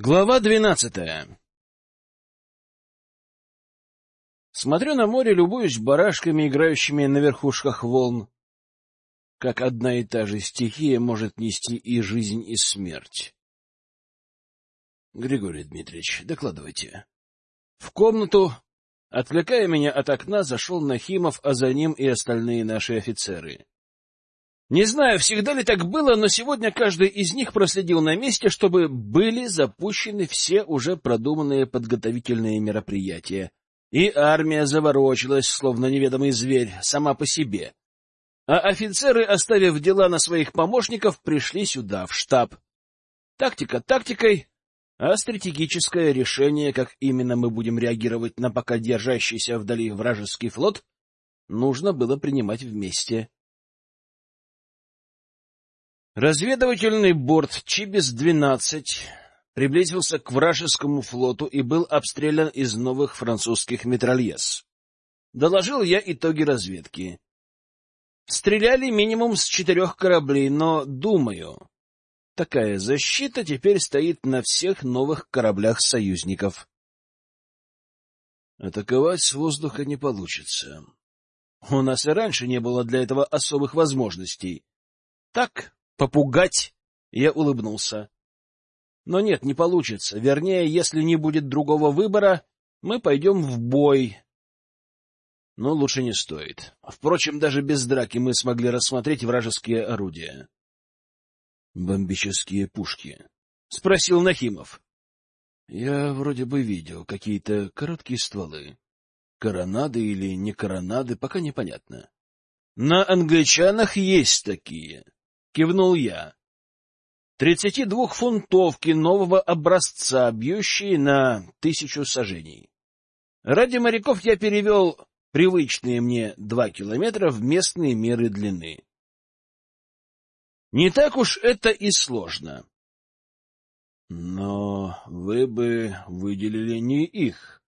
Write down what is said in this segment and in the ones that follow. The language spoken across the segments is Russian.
Глава двенадцатая Смотрю на море, любуюсь барашками, играющими на верхушках волн. Как одна и та же стихия может нести и жизнь, и смерть. Григорий Дмитриевич, докладывайте. В комнату, отвлекая меня от окна, зашел Нахимов, а за ним и остальные наши офицеры. Не знаю, всегда ли так было, но сегодня каждый из них проследил на месте, чтобы были запущены все уже продуманные подготовительные мероприятия. И армия заворочилась, словно неведомый зверь, сама по себе. А офицеры, оставив дела на своих помощников, пришли сюда, в штаб. Тактика тактикой, а стратегическое решение, как именно мы будем реагировать на пока держащийся вдали вражеский флот, нужно было принимать вместе. Разведывательный борт Чибис-12 приблизился к вражескому флоту и был обстрелян из новых французских метрольез. Доложил я итоги разведки. Стреляли минимум с четырех кораблей, но, думаю, такая защита теперь стоит на всех новых кораблях союзников. Атаковать с воздуха не получится. У нас и раньше не было для этого особых возможностей. Так, Попугать? Я улыбнулся. Но нет, не получится. Вернее, если не будет другого выбора, мы пойдем в бой. Но лучше не стоит. Впрочем, даже без драки мы смогли рассмотреть вражеские орудия. — Бомбические пушки? — спросил Нахимов. — Я вроде бы видел какие-то короткие стволы. Коронады или не коронады, пока непонятно. На англичанах есть такие. — кивнул я. Тридцати двух фунтовки нового образца, бьющие на тысячу сажений. Ради моряков я перевел привычные мне два километра в местные меры длины. Не так уж это и сложно. Но вы бы выделили не их.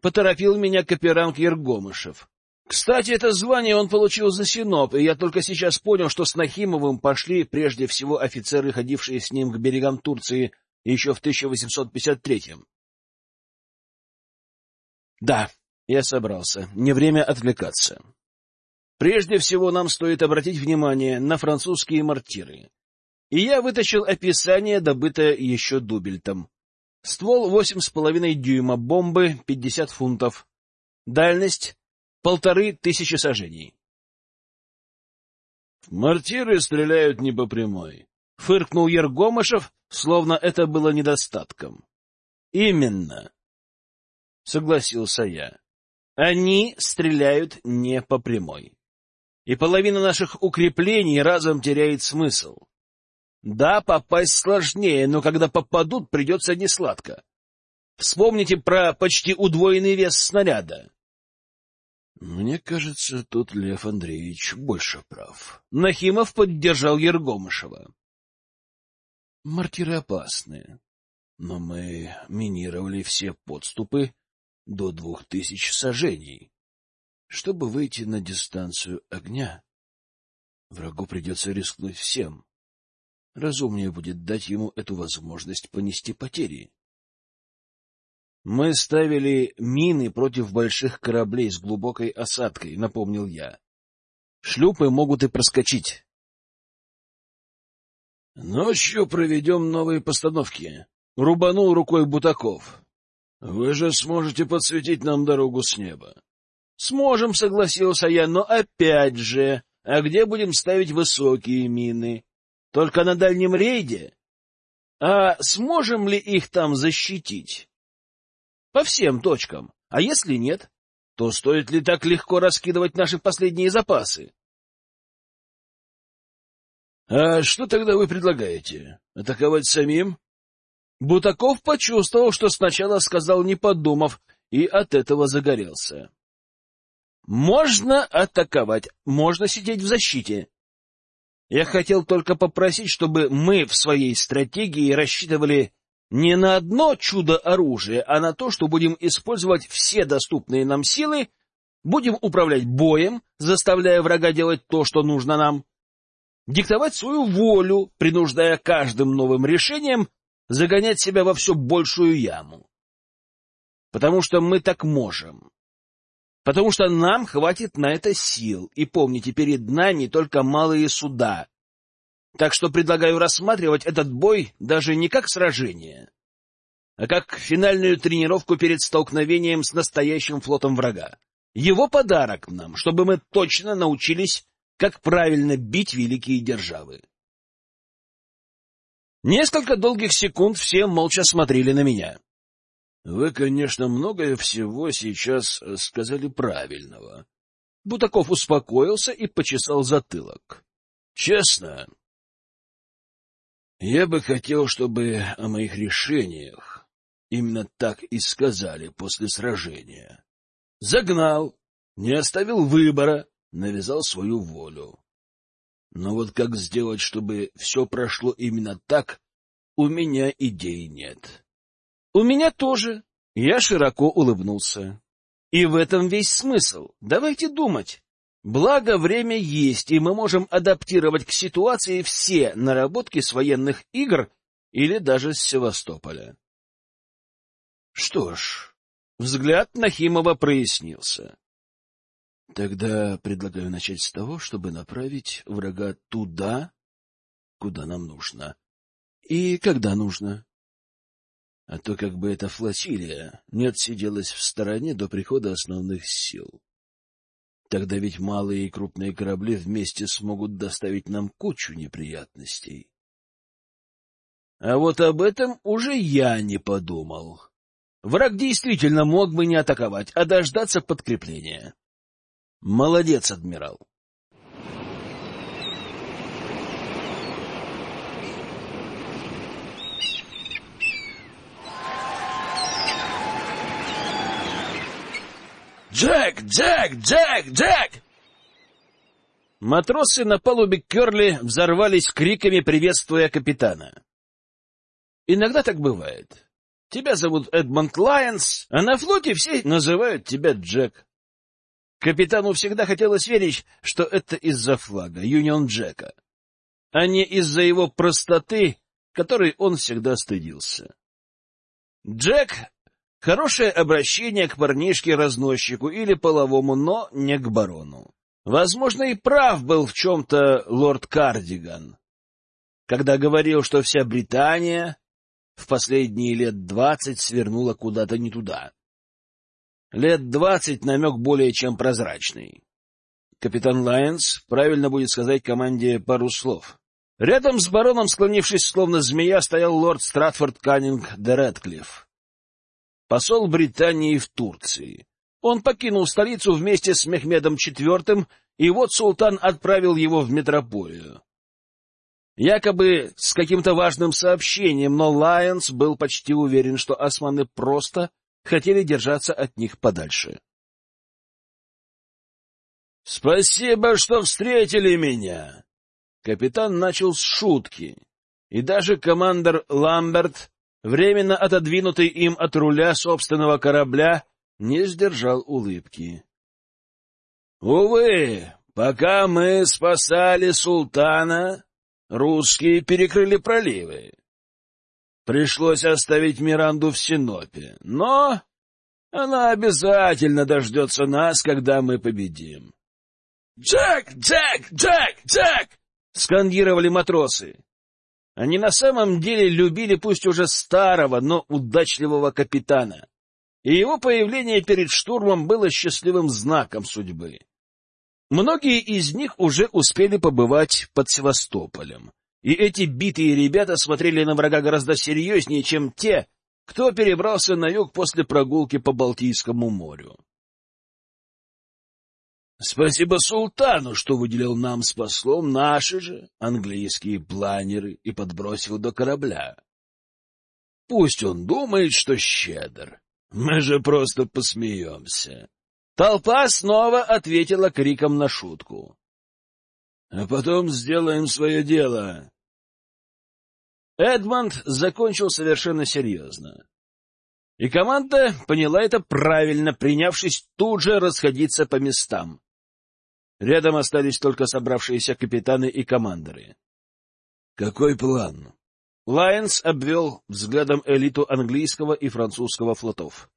Поторопил меня каперанг Ергомышев. Кстати, это звание он получил за Синоп, и я только сейчас понял, что с Нахимовым пошли прежде всего офицеры, ходившие с ним к берегам Турции еще в 1853-м. Да, я собрался. Не время отвлекаться. Прежде всего нам стоит обратить внимание на французские мортиры. И я вытащил описание, добытое еще Дубельтом. Ствол восемь с половиной дюйма, бомбы пятьдесят фунтов. Дальность полторы тысячи сажений. «Мортиры стреляют не по прямой», — фыркнул Ергомышев, словно это было недостатком. «Именно», — согласился я. «Они стреляют не по прямой. И половина наших укреплений разом теряет смысл. Да, попасть сложнее, но когда попадут, придется несладко. Вспомните про почти удвоенный вес снаряда. Мне кажется, тут Лев Андреевич больше прав. Нахимов поддержал Ергомышева. Мортиры опасны, но мы минировали все подступы до двух тысяч сажений. Чтобы выйти на дистанцию огня, врагу придется рискнуть всем. Разумнее будет дать ему эту возможность понести потери. Мы ставили мины против больших кораблей с глубокой осадкой, напомнил я. Шлюпы могут и проскочить. Ночью проведем новые постановки. Рубанул рукой Бутаков. Вы же сможете подсветить нам дорогу с неба. Сможем, согласился я, но опять же, а где будем ставить высокие мины? Только на дальнем рейде? А сможем ли их там защитить? По всем точкам. А если нет, то стоит ли так легко раскидывать наши последние запасы? — А что тогда вы предлагаете? Атаковать самим? Бутаков почувствовал, что сначала сказал, не подумав, и от этого загорелся. — Можно атаковать, можно сидеть в защите. Я хотел только попросить, чтобы мы в своей стратегии рассчитывали не на одно чудо оружия, а на то, что будем использовать все доступные нам силы, будем управлять боем, заставляя врага делать то, что нужно нам, диктовать свою волю, принуждая каждым новым решением загонять себя во все большую яму. Потому что мы так можем. Потому что нам хватит на это сил. И помните, перед нами только малые суда. Так что предлагаю рассматривать этот бой даже не как сражение, а как финальную тренировку перед столкновением с настоящим флотом врага. Его подарок нам, чтобы мы точно научились, как правильно бить великие державы. Несколько долгих секунд все молча смотрели на меня. — Вы, конечно, многое всего сейчас сказали правильного. Бутаков успокоился и почесал затылок. — Честно, я бы хотел, чтобы о моих решениях именно так и сказали после сражения. Загнал, не оставил выбора, навязал свою волю. Но вот как сделать, чтобы все прошло именно так, у меня идей нет. — У меня тоже. Я широко улыбнулся. И в этом весь смысл. Давайте думать. Благо, время есть, и мы можем адаптировать к ситуации все наработки с военных игр или даже с Севастополя. Что ж, взгляд Нахимова прояснился. Тогда предлагаю начать с того, чтобы направить врага туда, куда нам нужно. И когда нужно. А то как бы эта флотилия не отсиделась в стороне до прихода основных сил. Тогда ведь малые и крупные корабли вместе смогут доставить нам кучу неприятностей. А вот об этом уже я не подумал. Враг действительно мог бы не атаковать, а дождаться подкрепления. Молодец, адмирал. «Джек! Джек! Джек! Джек!» Матросы на палубе Керли взорвались криками, приветствуя капитана. Иногда так бывает. Тебя зовут Эдмонд Лайонс, а на флоте все называют тебя Джек. Капитану всегда хотелось верить, что это из-за флага, Юнион Джека, а не из-за его простоты, которой он всегда стыдился. Джек — хорошее обращение к парнишке-разносчику или половому, но не к барону. Возможно, и прав был в чем-то лорд Кардиган, когда говорил, что вся Британия в последние лет двадцать свернула куда-то не туда. Лет двадцать намек более чем прозрачный. Капитан Лайонс правильно будет сказать команде пару слов. Рядом с бароном, склонившись словно змея, стоял лорд Стратфорд Каннинг де Редклифф, посол Британии в Турции. Он покинул столицу вместе с Мехмедом IV, и вот султан отправил его в метрополию. Якобы с каким-то важным сообщением, но Лайонс был почти уверен, что османы просто хотели держаться от них подальше. — Спасибо, что встретили меня! Капитан начал с шутки, и даже командир Ламберт, временно отодвинутый им от руля собственного корабля, не сдержал улыбки. — Увы, пока мы спасали султана, русские перекрыли проливы. Пришлось оставить Миранду в Синопе, но она обязательно дождется нас, когда мы победим. «Джек! Джек! Джек! Джек!» — скандировали матросы. Они на самом деле любили пусть уже старого, но удачливого капитана, и его появление перед штурмом было счастливым знаком судьбы. Многие из них уже успели побывать под Севастополем, и эти битые ребята смотрели на врага гораздо серьезнее, чем те, кто перебрался на юг после прогулки по Балтийскому морю. Спасибо султану, что выделил нам с послом наши же английские планеры и подбросил до корабля. Пусть он думает, что щедр. Мы же просто посмеемся. Толпа снова ответила криком на шутку. А потом сделаем свое дело. Эдмонд закончил совершенно серьезно. И команда поняла это правильно, принявшись тут же расходиться по местам. Рядом остались только собравшиеся капитаны и командиры. — Какой план? Лайенс обвел взглядом элиту английского и французского флотов.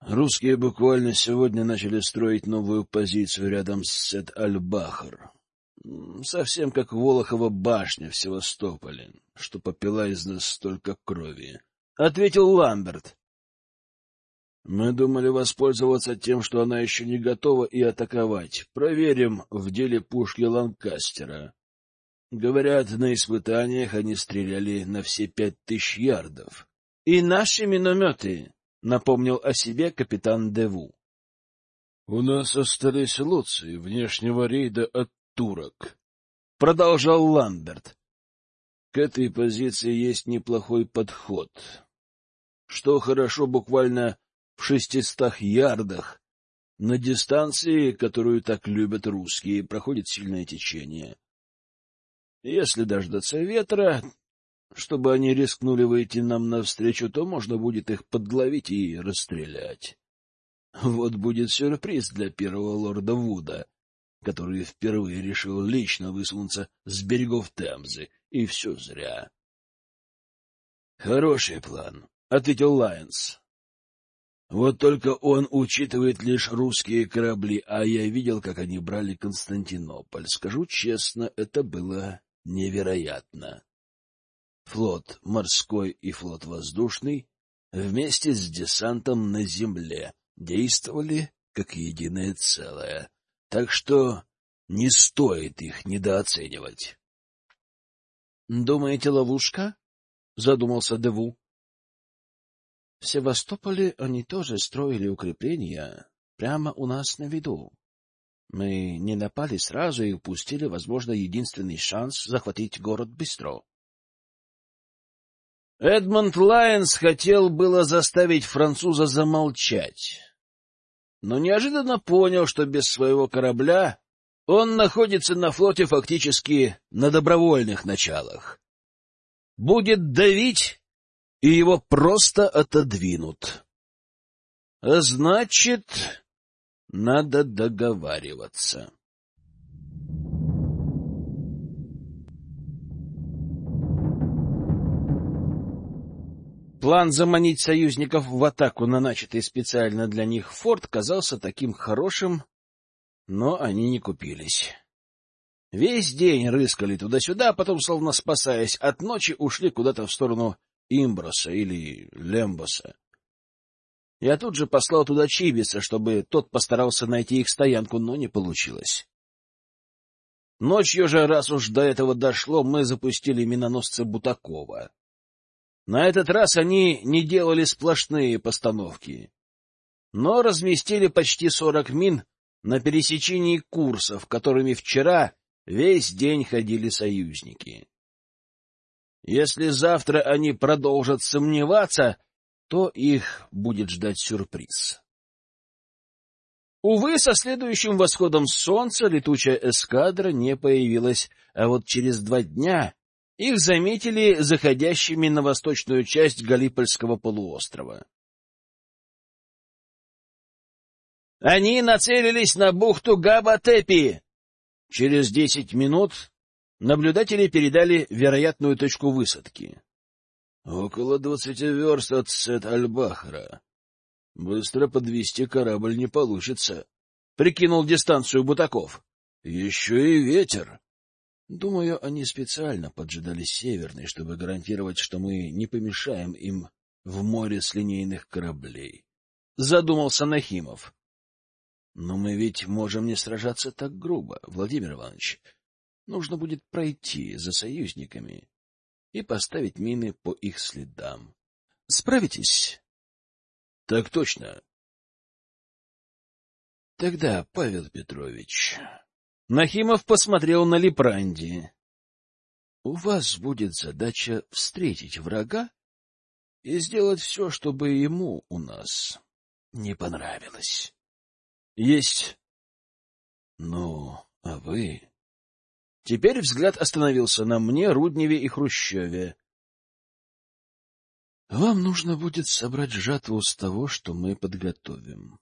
Русские буквально сегодня начали строить новую позицию рядом с Сет-Аль-Бахар. Совсем как Волохова башня в Севастополе, что попила из нас столько крови. — ответил Ламберт. Мы думали воспользоваться тем, что она еще не готова, и атаковать. Проверим в деле пушки Ланкастера. Говорят, на испытаниях они стреляли на все пять тысяч ярдов. — И наши минометы, — напомнил о себе капитан Деву. — У нас остались лоции внешнего рейда от турок, — продолжал Ламберт. — К этой позиции есть неплохой подход. Что хорошо буквально в шестистах ярдах. На дистанции, которую так любят русские, проходит сильное течение. Если дождаться ветра, чтобы они рискнули выйти нам навстречу, то можно будет их подловить и расстрелять. Вот будет сюрприз для первого лорда Вуда, который впервые решил лично высунуться с берегов Темзы, и все зря. — Хороший план, — ответил Лайенс. Вот только он учитывает лишь русские корабли, а я видел, как они брали Константинополь. Скажу честно, это было невероятно. Флот морской и флот воздушный вместе с десантом на земле действовали как единое целое, так что не стоит их недооценивать. — Думаете, ловушка? — задумался Деву. В Севастополе они тоже строили укрепления прямо у нас на виду. Мы не напали сразу и упустили, возможно, единственный шанс захватить город быстро. Эдмонд Лайенс хотел было заставить француза замолчать, но неожиданно понял, что без своего корабля он находится на флоте фактически на добровольных началах. Будет давить и его просто отодвинут. А значит, надо договариваться. План заманить союзников в атаку на начатый специально для них форт казался таким хорошим, но они не купились. Весь день рыскали туда-сюда, а потом, словно спасаясь от ночи, ушли куда-то в сторону Имброса или Лембоса. Я тут же послал туда Чибиса, чтобы тот постарался найти их стоянку, но не получилось. Ночью же, раз уж до этого дошло, мы запустили миноносцы Бутакова. На этот раз они не делали сплошные постановки, но разместили почти сорок мин на пересечении курсов, которыми вчера весь день ходили союзники. Если завтра они продолжат сомневаться, то их будет ждать сюрприз. Увы, со следующим восходом солнца летучая эскадра не появилась, а вот через два дня их заметили заходящими на восточную часть Галипольского полуострова. Они нацелились на бухту Габатепи. Через десять минут Наблюдатели передали вероятную точку высадки. — Около двадцати верст от Сет-Аль-Бахара. Быстро подвести корабль не получится, — прикинул дистанцию Бутаков. — Еще и ветер. Думаю, они специально поджидали северный, чтобы гарантировать, что мы не помешаем им в море с линейных кораблей. Задумался Нахимов. — Но мы ведь можем не сражаться так грубо, Владимир Иванович. Нужно будет пройти за союзниками и поставить мины по их следам. Справитесь? — Так точно. — Тогда, Павел Петрович... Нахимов посмотрел на Липранди. — У вас будет задача встретить врага и сделать все, чтобы ему у нас не понравилось. — Есть. — Ну, а вы... Теперь взгляд остановился на мне, Рудневе и Хрущеве. — Вам нужно будет собрать жатву с того, что мы подготовим.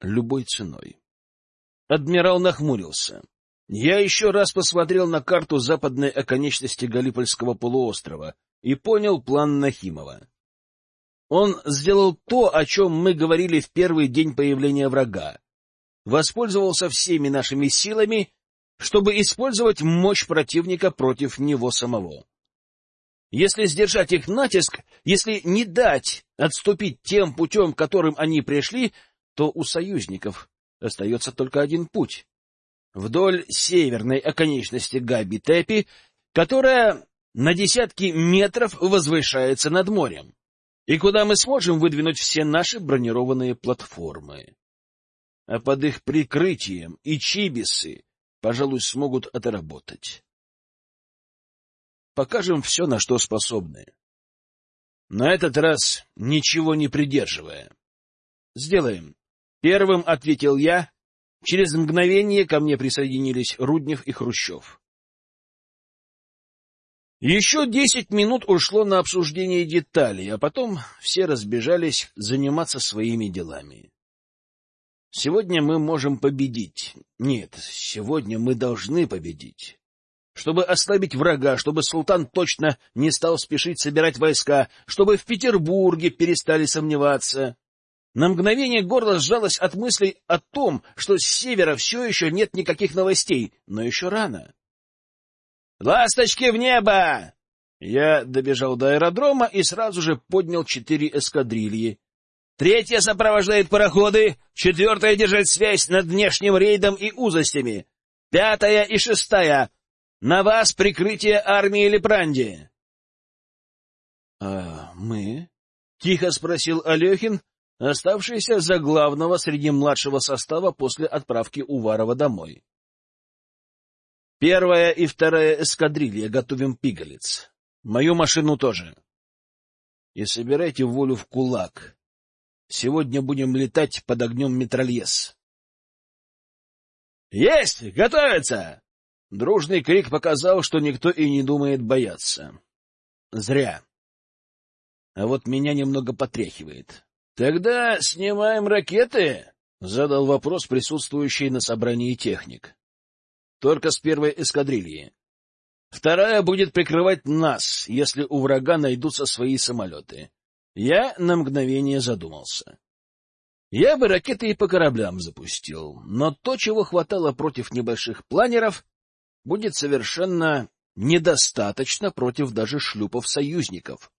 Любой ценой. Адмирал нахмурился. Я еще раз посмотрел на карту западной оконечности Галипольского полуострова и понял план Нахимова. Он сделал то, о чем мы говорили в первый день появления врага. Воспользовался всеми нашими силами, чтобы использовать мощь противника против него самого. Если сдержать их натиск, если не дать отступить тем путем, которым они пришли, то у союзников остается только один путь — вдоль северной оконечности Габи-Тепи, которая на десятки метров возвышается над морем, и куда мы сможем выдвинуть все наши бронированные платформы. А под их прикрытием и чибисы, пожалуй, смогут отработать. Покажем все, на что способны. На этот раз ничего не придерживая. — Сделаем. Первым ответил я. Через мгновение ко мне присоединились Руднев и Хрущев. Еще десять минут ушло на обсуждение деталей, а потом все разбежались заниматься своими делами. Сегодня мы можем победить. Нет, сегодня мы должны победить чтобы ослабить врага, чтобы султан точно не стал спешить собирать войска, чтобы в Петербурге перестали сомневаться. На мгновение горло сжалось от мыслей о том, что с севера все еще нет никаких новостей, но еще рано. «Ласточки в небо!» Я добежал до аэродрома и сразу же поднял четыре эскадрильи. Третья сопровождает пароходы, четвертая держит связь над внешним рейдом и узостями, пятая и шестая на вас прикрытие армии Лепранди. — А мы? — тихо спросил Алехин, оставшийся за главного среди младшего состава после отправки Уварова домой. — Первая и вторая эскадрилья готовим пигалец. Мою машину тоже. И собирайте волю в кулак. Сегодня будем летать под огнем метрольез. — Есть! Готовиться! Дружный крик показал, что никто и не думает бояться. Зря. А вот меня немного потряхивает. — Тогда снимаем ракеты? — задал вопрос присутствующий на собрании техник. — Только с первой эскадрильи. Вторая будет прикрывать нас, если у врага найдутся свои самолеты. Я на мгновение задумался. Я бы ракеты и по кораблям запустил, но то, чего хватало против небольших планеров, будет совершенно недостаточно против даже шлюпов союзников.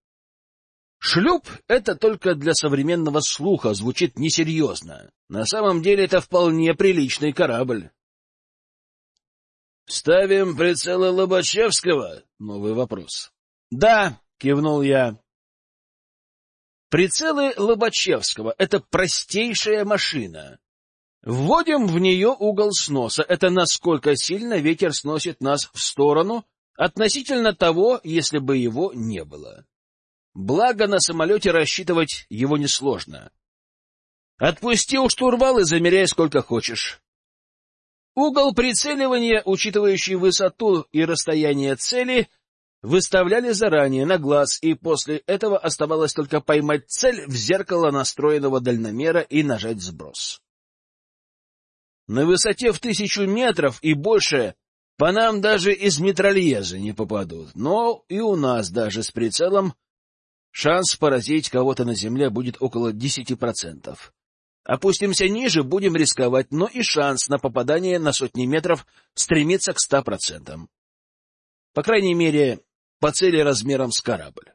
Шлюп — это только для современного слуха звучит несерьезно. На самом деле это вполне приличный корабль. — Ставим прицелы Лобачевского? — новый вопрос. — Да, — кивнул я. Прицелы Лобачевского — это простейшая машина. Вводим в нее угол сноса. Это насколько сильно ветер сносит нас в сторону относительно того, если бы его не было. Благо, на самолете рассчитывать его несложно. Отпустил штурвал и замеряй сколько хочешь. Угол прицеливания, учитывающий высоту и расстояние цели, выставляли заранее на глаз, и после этого оставалось только поймать цель в зеркало настроенного дальномера и нажать сброс. На высоте в тысячу метров и больше по нам даже из метрольеза не попадут, но и у нас даже с прицелом шанс поразить кого-то на земле будет около десяти процентов. Опустимся ниже, будем рисковать, но и шанс на попадание на сотни метров стремится к ста процентам. По крайней мере, по цели размером с корабль.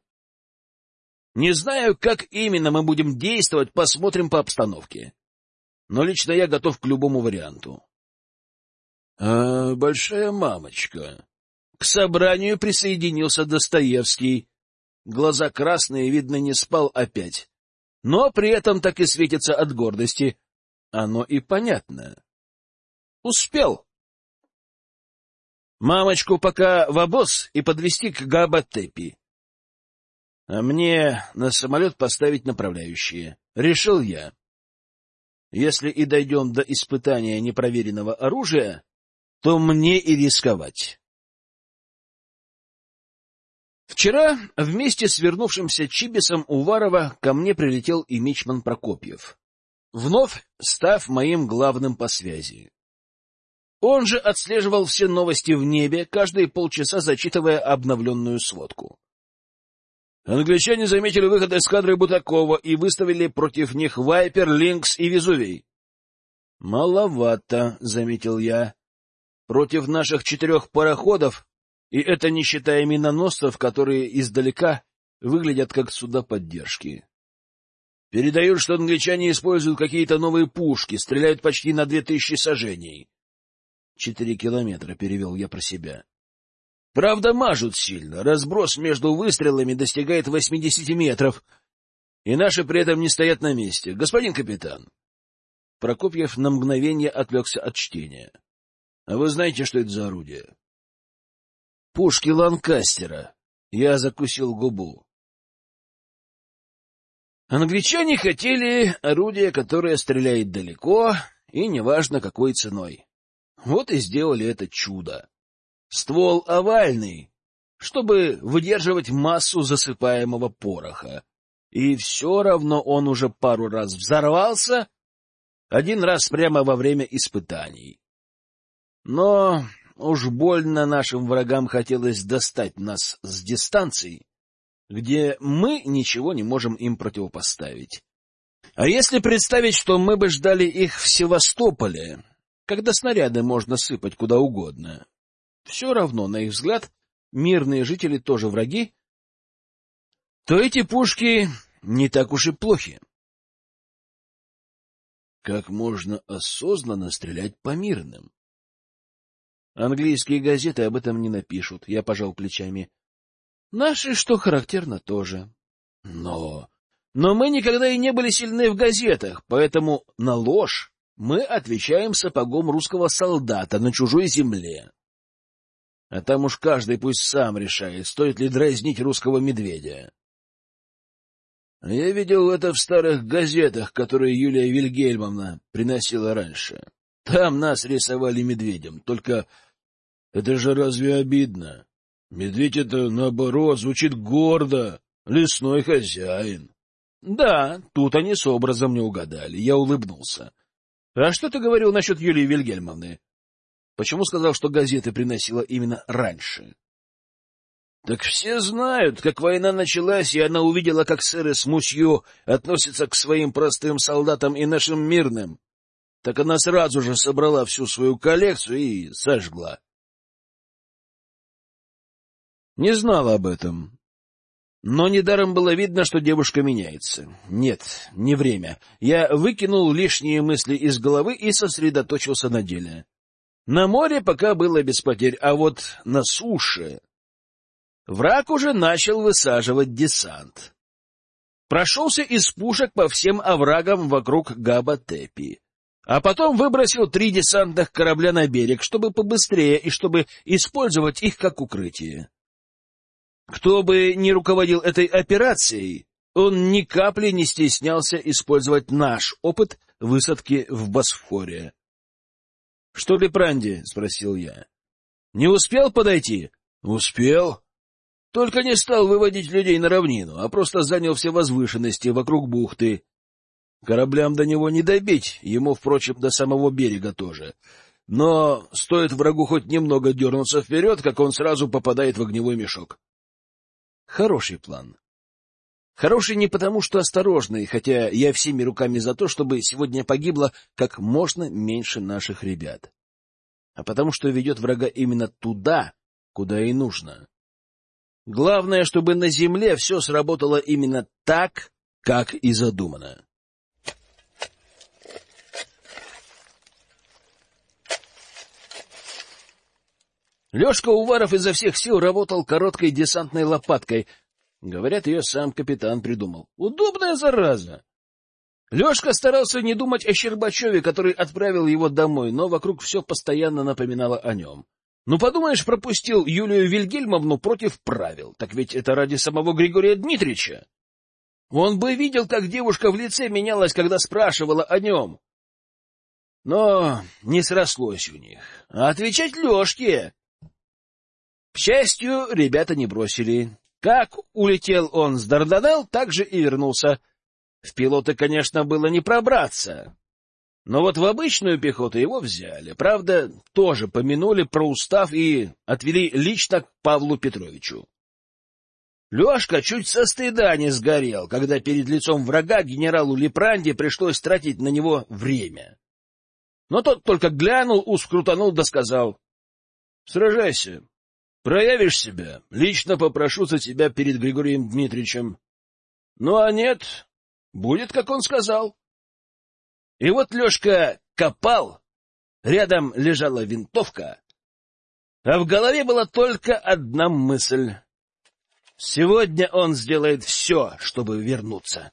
Не знаю, как именно мы будем действовать, посмотрим по обстановке но лично я готов к любому варианту. — А большая мамочка. К собранию присоединился Достоевский. Глаза красные, видно, не спал опять. Но при этом так и светится от гордости. Оно и понятно. Успел. Мамочку пока в обоз и подвести к Габатепи. А мне на самолет поставить направляющие. Решил я. Если и дойдем до испытания непроверенного оружия, то мне и рисковать. Вчера вместе с вернувшимся Чибисом Уварова ко мне прилетел и Мичман Прокопьев, вновь став моим главным по связи. Он же отслеживал все новости в небе, каждые полчаса зачитывая обновленную сводку. Англичане заметили выход эскадры Бутакова и выставили против них Вайпер, Линкс и Везувий. — Маловато, — заметил я. — Против наших четырех пароходов, и это не считая миноносцев, которые издалека выглядят как суда поддержки. Передают, что англичане используют какие-то новые пушки, стреляют почти на две тысячи сажений. Четыре километра, перевел я про себя. Правда, мажут сильно. Разброс между выстрелами достигает восьмидесяти метров. И наши при этом не стоят на месте. Господин капитан. Прокопьев на мгновение отвлекся от чтения. А вы знаете, что это за орудие? Пушки Ланкастера. Я закусил губу. Англичане хотели орудие, которое стреляет далеко, и неважно какой ценой. Вот и сделали это чудо. Ствол овальный, чтобы выдерживать массу засыпаемого пороха. И все равно он уже пару раз взорвался, один раз прямо во время испытаний. Но уж больно нашим врагам хотелось достать нас с дистанции, где мы ничего не можем им противопоставить. А если представить, что мы бы ждали их в Севастополе, когда снаряды можно сыпать куда угодно, все равно, на их взгляд, мирные жители тоже враги, то эти пушки не так уж и плохи. Как можно осознанно стрелять по мирным? Английские газеты об этом не напишут, я пожал плечами. Наши, что характерно, тоже. Но... Но мы никогда и не были сильны в газетах, поэтому на ложь мы отвечаем сапогом русского солдата на чужой земле. А там уж каждый пусть сам решает, стоит ли дразнить русского медведя. Я видел это в старых газетах, которые Юлия Вильгельмовна приносила раньше. Там нас рисовали медведем, только это же разве обидно? Медведь это, наоборот, звучит гордо. Лесной хозяин. Да, тут они с образом не угадали. Я улыбнулся. А что ты говорил насчет Юлии Вильгельмовны? Почему сказал, что газеты приносила именно раньше? Так все знают, как война началась, и она увидела, как сэры с мусью относятся к своим простым солдатам и нашим мирным. Так она сразу же собрала всю свою коллекцию и сожгла. Не знала об этом. Но недаром было видно, что девушка меняется. Нет, не время. Я выкинул лишние мысли из головы и сосредоточился на деле. На море пока было без потерь, а вот на суше... Враг уже начал высаживать десант. Прошелся из пушек по всем оврагам вокруг Габа-Тепи. А потом выбросил три десантных корабля на берег, чтобы побыстрее и чтобы использовать их как укрытие. Кто бы ни руководил этой операцией, он ни капли не стеснялся использовать наш опыт высадки в Босфоре. — Что ли, Пранди? — спросил я. — Не успел подойти? — Успел. Только не стал выводить людей на равнину, а просто занял все возвышенности вокруг бухты. Кораблям до него не добить, ему, впрочем, до самого берега тоже. Но стоит врагу хоть немного дернуться вперед, как он сразу попадает в огневой мешок. Хороший план. Хороший не потому, что осторожный, хотя я всеми руками за то, чтобы сегодня погибло как можно меньше наших ребят, а потому что ведет врага именно туда, куда и нужно. Главное, чтобы на земле все сработало именно так, как и задумано. Лешка Уваров изо всех сил работал короткой десантной лопаткой. Говорят, ее сам капитан придумал. Удобная зараза! Лешка старался не думать о Щербачеве, который отправил его домой, но вокруг все постоянно напоминало о нем. Ну, подумаешь, пропустил Юлию Вильгельмовну против правил. Так ведь это ради самого Григория Дмитриевича. Он бы видел, как девушка в лице менялась, когда спрашивала о нем. Но не срослось у них. А отвечать Лешке к счастью, ребята не бросили. Как улетел он с Дарданелл, так же и вернулся. В пилоты, конечно, было не пробраться. Но вот в обычную пехоту его взяли. Правда, тоже помянули про устав и отвели лично к Павлу Петровичу. Лешка чуть со стыда не сгорел, когда перед лицом врага генералу Лепранди пришлось тратить на него время. Но тот только глянул, ускрутанул да сказал. — Сражайся. Проявишь себя, лично попрошу за тебя перед Григорием Дмитриевичем. Ну а нет, будет, как он сказал. И вот Лешка копал, рядом лежала винтовка, а в голове была только одна мысль. Сегодня он сделает все, чтобы вернуться.